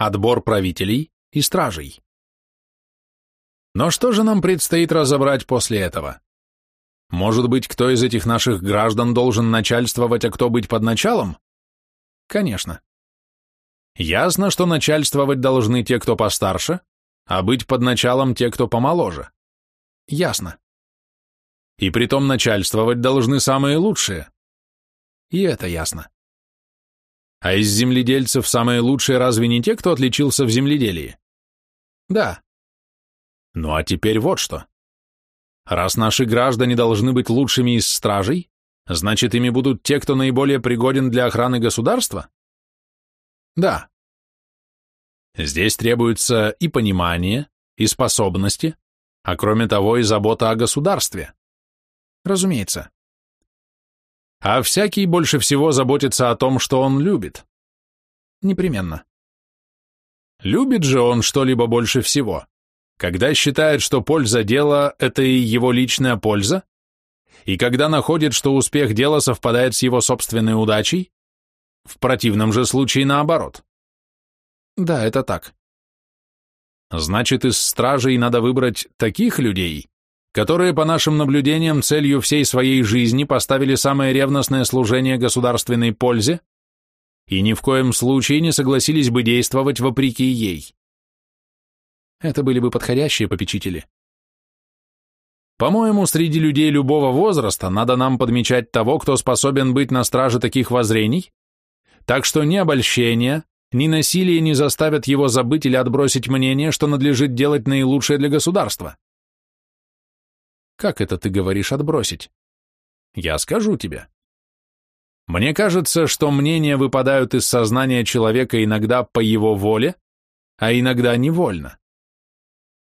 отбор правителей и стражей. Но что же нам предстоит разобрать после этого? Может быть, кто из этих наших граждан должен начальствовать, а кто быть под началом? Конечно. Ясно, что начальствовать должны те, кто постарше, а быть под началом те, кто помоложе. Ясно. И притом начальствовать должны самые лучшие. И это ясно. А из земледельцев самые лучшие разве не те, кто отличился в земледелии? Да. Ну а теперь вот что. Раз наши граждане должны быть лучшими из стражей, значит, ими будут те, кто наиболее пригоден для охраны государства? Да. Здесь требуется и понимание, и способности, а кроме того и забота о государстве. Разумеется. А всякий больше всего заботится о том, что он любит. Непременно. Любит же он что-либо больше всего, когда считает, что польза дела – это и его личная польза, и когда находит, что успех дела совпадает с его собственной удачей, в противном же случае наоборот. Да, это так. Значит, из стражей надо выбрать таких людей, которые, по нашим наблюдениям, целью всей своей жизни поставили самое ревностное служение государственной пользе и ни в коем случае не согласились бы действовать вопреки ей. Это были бы подходящие попечители. По-моему, среди людей любого возраста надо нам подмечать того, кто способен быть на страже таких воззрений, так что ни обольщение, ни насилие не заставят его забыть или отбросить мнение, что надлежит делать наилучшее для государства. Как это ты говоришь отбросить? Я скажу тебе. Мне кажется, что мнения выпадают из сознания человека иногда по его воле, а иногда невольно.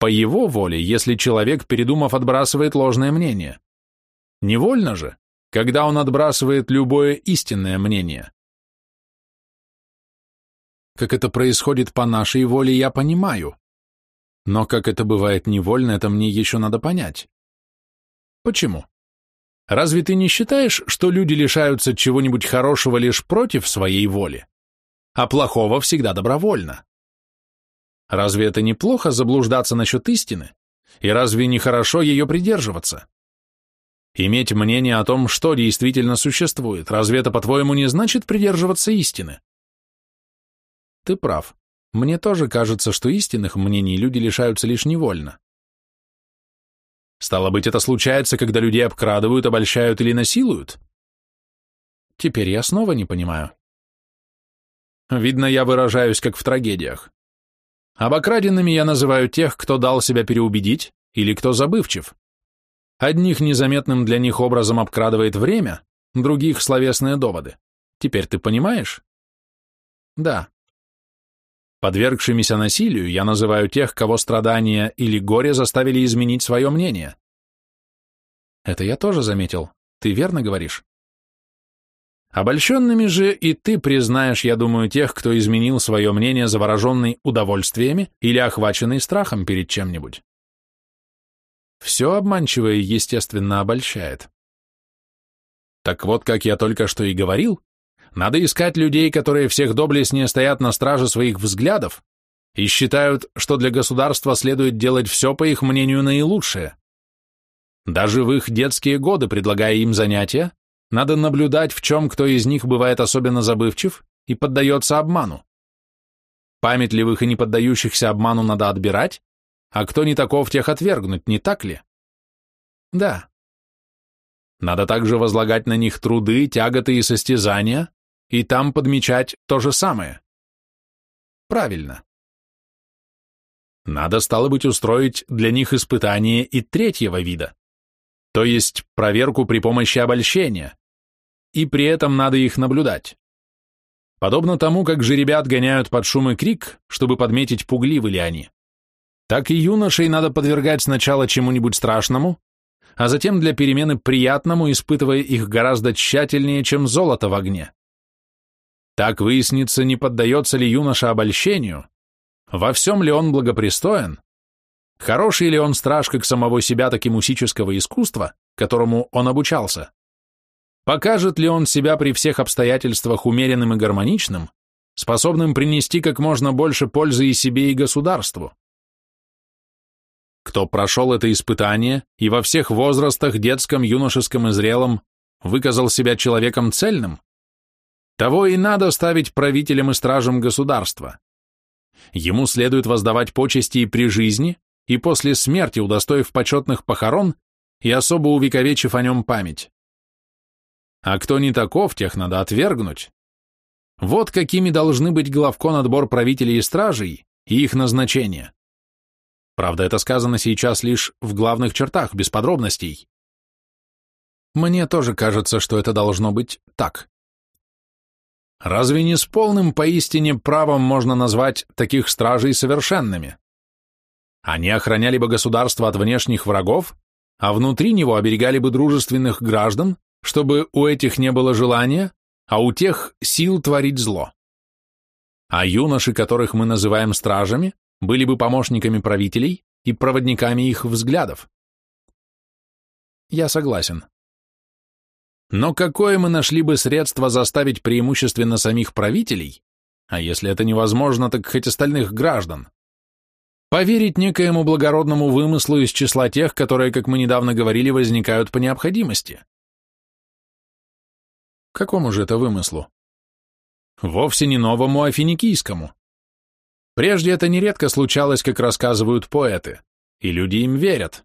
По его воле, если человек, передумав, отбрасывает ложное мнение. Невольно же, когда он отбрасывает любое истинное мнение. Как это происходит по нашей воле, я понимаю. Но как это бывает невольно, это мне еще надо понять. Почему? Разве ты не считаешь, что люди лишаются чего-нибудь хорошего лишь против своей воли, а плохого всегда добровольно? Разве это неплохо заблуждаться насчет истины? И разве не хорошо ее придерживаться? Иметь мнение о том, что действительно существует, разве это, по-твоему, не значит придерживаться истины? Ты прав. Мне тоже кажется, что истинных мнений люди лишаются лишь невольно. Стало быть, это случается, когда людей обкрадывают, обольщают или насилуют? Теперь я снова не понимаю. Видно, я выражаюсь, как в трагедиях. Обокраденными я называю тех, кто дал себя переубедить или кто забывчив. Одних незаметным для них образом обкрадывает время, других — словесные доводы. Теперь ты понимаешь? Да. Подвергшимися насилию я называю тех, кого страдания или горе заставили изменить свое мнение. Это я тоже заметил. Ты верно говоришь? Обольщенными же и ты признаешь, я думаю, тех, кто изменил свое мнение, завороженный удовольствиями или охваченный страхом перед чем-нибудь. Все обманчивое, естественно, обольщает. Так вот, как я только что и говорил, надо искать людей, которые всех доблестнее стоят на страже своих взглядов и считают, что для государства следует делать все, по их мнению, наилучшее. Даже в их детские годы, предлагая им занятия, надо наблюдать, в чем кто из них бывает особенно забывчив и поддается обману. Памятливых и не поддающихся обману надо отбирать, а кто не таков, тех отвергнуть, не так ли? Да. Надо также возлагать на них труды, тяготы и состязания, и там подмечать то же самое. Правильно. Надо, стало быть, устроить для них испытание и третьего вида, то есть проверку при помощи обольщения, и при этом надо их наблюдать. Подобно тому, как же ребят гоняют под шум и крик, чтобы подметить, пугливы ли они, так и юношей надо подвергать сначала чему-нибудь страшному, а затем для перемены приятному, испытывая их гораздо тщательнее, чем золото в огне. Так выяснится, не поддается ли юноша обольщению, во всем ли он благопристоен, хороший ли он страж как самого себя, так и мусического искусства, которому он обучался, покажет ли он себя при всех обстоятельствах умеренным и гармоничным, способным принести как можно больше пользы и себе, и государству. Кто прошел это испытание и во всех возрастах, детском, юношеском и зрелом, выказал себя человеком цельным, того и надо ставить правителем и стражем государства. Ему следует воздавать почести и при жизни, и после смерти, удостоив почетных похорон и особо увековечив о нем память. А кто не таков, тех надо отвергнуть. Вот какими должны быть главкон отбор правителей и стражей и их назначение. Правда, это сказано сейчас лишь в главных чертах, без подробностей. Мне тоже кажется, что это должно быть так. Разве не с полным поистине правом можно назвать таких стражей совершенными? Они охраняли бы государство от внешних врагов, а внутри него оберегали бы дружественных граждан, чтобы у этих не было желания, а у тех сил творить зло. А юноши, которых мы называем стражами, были бы помощниками правителей и проводниками их взглядов. Я согласен. Но какое мы нашли бы средство заставить преимущественно самих правителей, а если это невозможно, так хоть остальных граждан, поверить некоему благородному вымыслу из числа тех, которые, как мы недавно говорили, возникают по необходимости? Какому же это вымыслу? Вовсе не новому, а финикийскому. Прежде это нередко случалось, как рассказывают поэты, и люди им верят.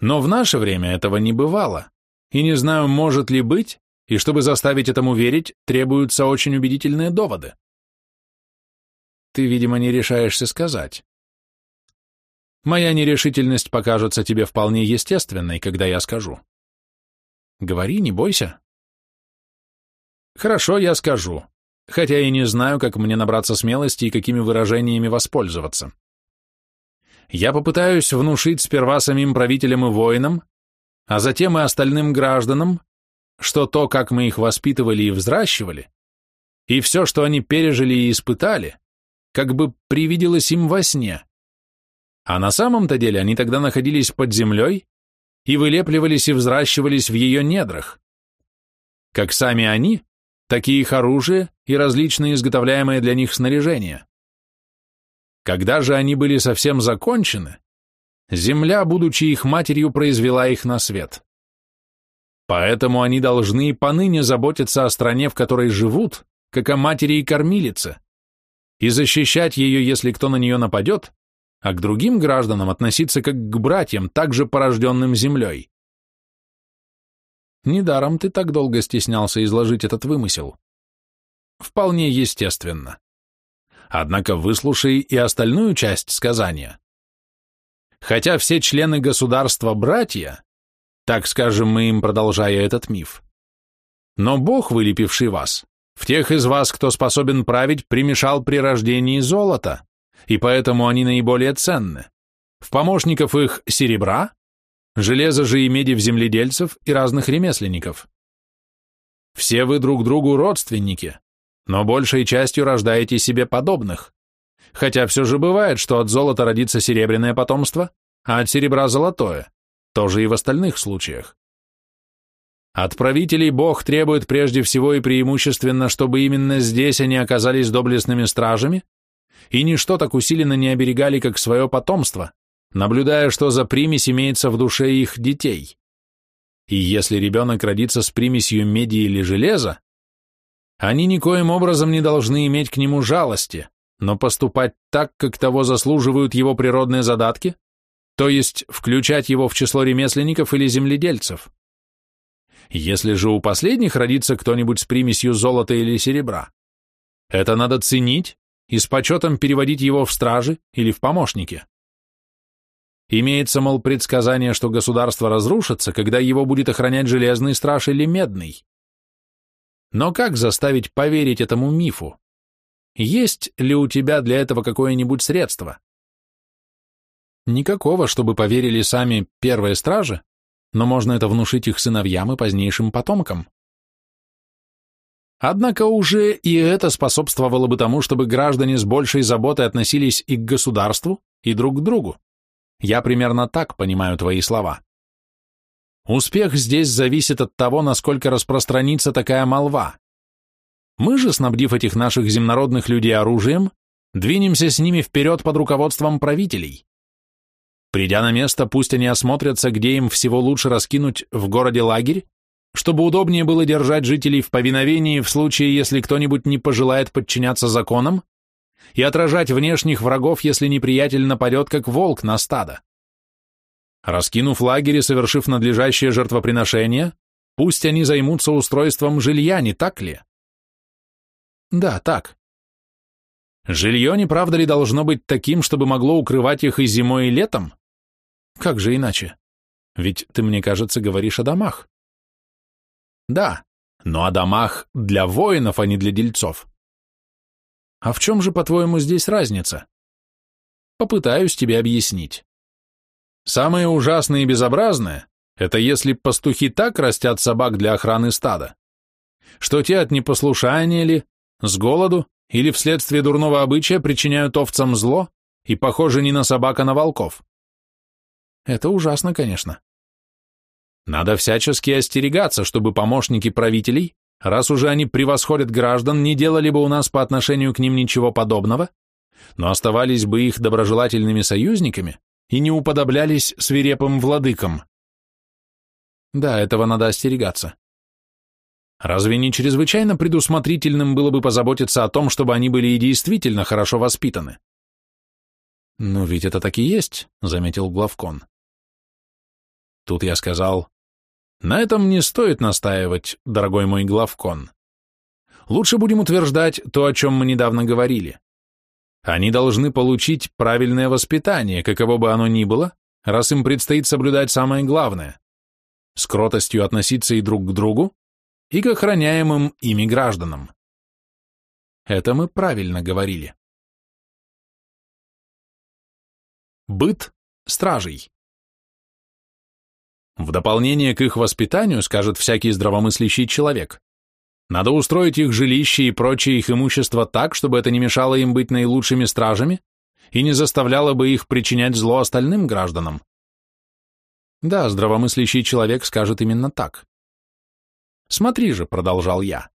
Но в наше время этого не бывало и не знаю, может ли быть, и чтобы заставить этому верить, требуются очень убедительные доводы. Ты, видимо, не решаешься сказать. Моя нерешительность покажется тебе вполне естественной, когда я скажу. Говори, не бойся. Хорошо, я скажу, хотя и не знаю, как мне набраться смелости и какими выражениями воспользоваться. Я попытаюсь внушить сперва самим правителям и воинам, а затем и остальным гражданам, что то, как мы их воспитывали и взращивали, и все, что они пережили и испытали, как бы привиделось им во сне. А на самом-то деле они тогда находились под землей и вылепливались и взращивались в ее недрах. Как сами они, так и их оружие и различные изготовляемые для них снаряжения. Когда же они были совсем закончены, Земля, будучи их матерью, произвела их на свет. Поэтому они должны и поныне заботиться о стране, в которой живут, как о матери и кормилице, и защищать ее, если кто на нее нападет, а к другим гражданам относиться как к братьям, также порожденным землей. Недаром ты так долго стеснялся изложить этот вымысел. Вполне естественно. Однако выслушай и остальную часть сказания. Хотя все члены государства братья, так скажем мы им, продолжая этот миф, но Бог, вылепивший вас, в тех из вас, кто способен править, примешал при рождении золото, и поэтому они наиболее ценны. В помощников их серебра, железа же и меди в земледельцев и разных ремесленников. Все вы друг другу родственники, но большей частью рождаете себе подобных хотя все же бывает, что от золота родится серебряное потомство, а от серебра золотое, тоже и в остальных случаях. От правителей Бог требует прежде всего и преимущественно, чтобы именно здесь они оказались доблестными стражами, и ничто так усиленно не оберегали, как свое потомство, наблюдая, что за примесь имеется в душе их детей. И если ребенок родится с примесью меди или железа, они никоим образом не должны иметь к нему жалости, но поступать так, как того заслуживают его природные задатки, то есть включать его в число ремесленников или земледельцев. Если же у последних родится кто-нибудь с примесью золота или серебра, это надо ценить и с почетом переводить его в стражи или в помощники. Имеется, мол, предсказание, что государство разрушится, когда его будет охранять железный страж или медный. Но как заставить поверить этому мифу? Есть ли у тебя для этого какое-нибудь средство? Никакого, чтобы поверили сами первые стражи, но можно это внушить их сыновьям и позднейшим потомкам. Однако уже и это способствовало бы тому, чтобы граждане с большей заботой относились и к государству, и друг к другу. Я примерно так понимаю твои слова. Успех здесь зависит от того, насколько распространится такая молва. Мы же, снабдив этих наших земнородных людей оружием, двинемся с ними вперед под руководством правителей. Придя на место, пусть они осмотрятся, где им всего лучше раскинуть в городе лагерь, чтобы удобнее было держать жителей в повиновении в случае, если кто-нибудь не пожелает подчиняться законам, и отражать внешних врагов, если неприятель нападет, как волк на стадо. Раскинув лагерь и совершив надлежащее жертвоприношение, пусть они займутся устройством жилья, не так ли? Да, так. Жилье, не правда ли, должно быть таким, чтобы могло укрывать их и зимой, и летом? Как же иначе? Ведь ты, мне кажется, говоришь о домах. Да, но о домах для воинов, а не для дельцов. А в чем же, по-твоему, здесь разница? Попытаюсь тебе объяснить. Самое ужасное и безобразное – это если пастухи так растят собак для охраны стада, что те от непослушания ли, с голоду или вследствие дурного обычая причиняют овцам зло и похожи не на собак, а на волков. Это ужасно, конечно. Надо всячески остерегаться, чтобы помощники правителей, раз уже они превосходят граждан, не делали бы у нас по отношению к ним ничего подобного, но оставались бы их доброжелательными союзниками и не уподоблялись свирепым владыкам. Да, этого надо остерегаться. Разве не чрезвычайно предусмотрительным было бы позаботиться о том, чтобы они были и действительно хорошо воспитаны? «Ну ведь это так и есть», — заметил Главкон. Тут я сказал, «На этом не стоит настаивать, дорогой мой Главкон. Лучше будем утверждать то, о чем мы недавно говорили. Они должны получить правильное воспитание, каково бы оно ни было, раз им предстоит соблюдать самое главное — с кротостью относиться и друг к другу, и к охраняемым ими гражданам. Это мы правильно говорили. Быт стражей. В дополнение к их воспитанию, скажет всякий здравомыслящий человек, надо устроить их жилище и прочее их имущество так, чтобы это не мешало им быть наилучшими стражами и не заставляло бы их причинять зло остальным гражданам. Да, здравомыслящий человек скажет именно так. Смотри же, продолжал я,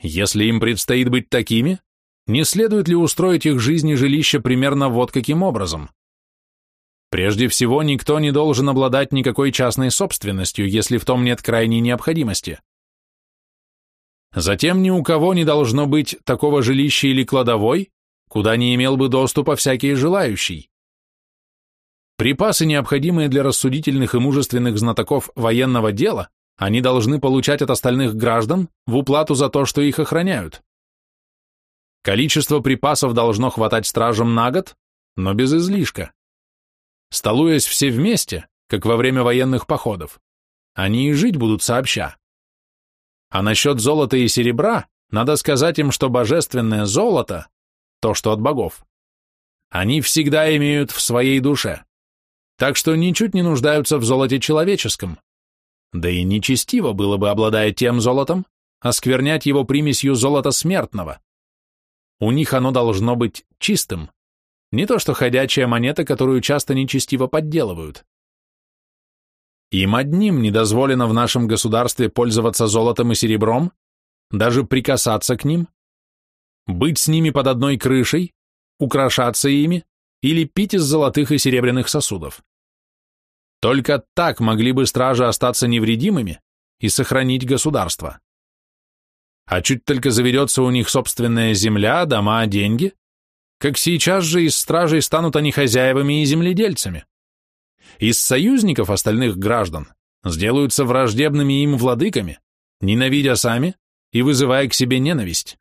если им предстоит быть такими, не следует ли устроить их жизнь и жилище примерно вот каким образом? Прежде всего, никто не должен обладать никакой частной собственностью, если в том нет крайней необходимости. Затем ни у кого не должно быть такого жилища или кладовой, куда не имел бы доступа всякий желающий. Припасы, необходимые для рассудительных и мужественных знатоков военного дела, они должны получать от остальных граждан в уплату за то, что их охраняют. Количество припасов должно хватать стражам на год, но без излишка. Столуясь все вместе, как во время военных походов, они и жить будут сообща. А насчет золота и серебра, надо сказать им, что божественное золото, то, что от богов, они всегда имеют в своей душе, так что ничуть не нуждаются в золоте человеческом. Да и нечестиво было бы, обладая тем золотом, осквернять его примесью золота смертного. У них оно должно быть чистым, не то что ходячая монета, которую часто нечестиво подделывают. Им одним не дозволено в нашем государстве пользоваться золотом и серебром, даже прикасаться к ним, быть с ними под одной крышей, украшаться ими или пить из золотых и серебряных сосудов. Только так могли бы стражи остаться невредимыми и сохранить государство. А чуть только заведется у них собственная земля, дома, деньги, как сейчас же из стражей станут они хозяевами и земледельцами. Из союзников остальных граждан сделаются враждебными им владыками, ненавидя сами и вызывая к себе ненависть.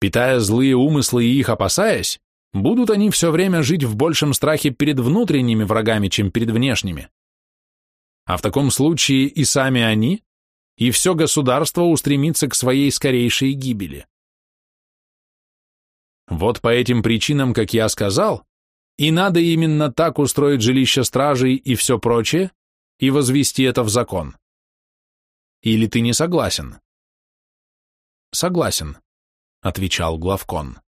Питая злые умыслы и их опасаясь, будут они все время жить в большем страхе перед внутренними врагами, чем перед внешними а в таком случае и сами они, и все государство устремится к своей скорейшей гибели. Вот по этим причинам, как я сказал, и надо именно так устроить жилище стражей и все прочее, и возвести это в закон. Или ты не согласен? Согласен, отвечал главкон.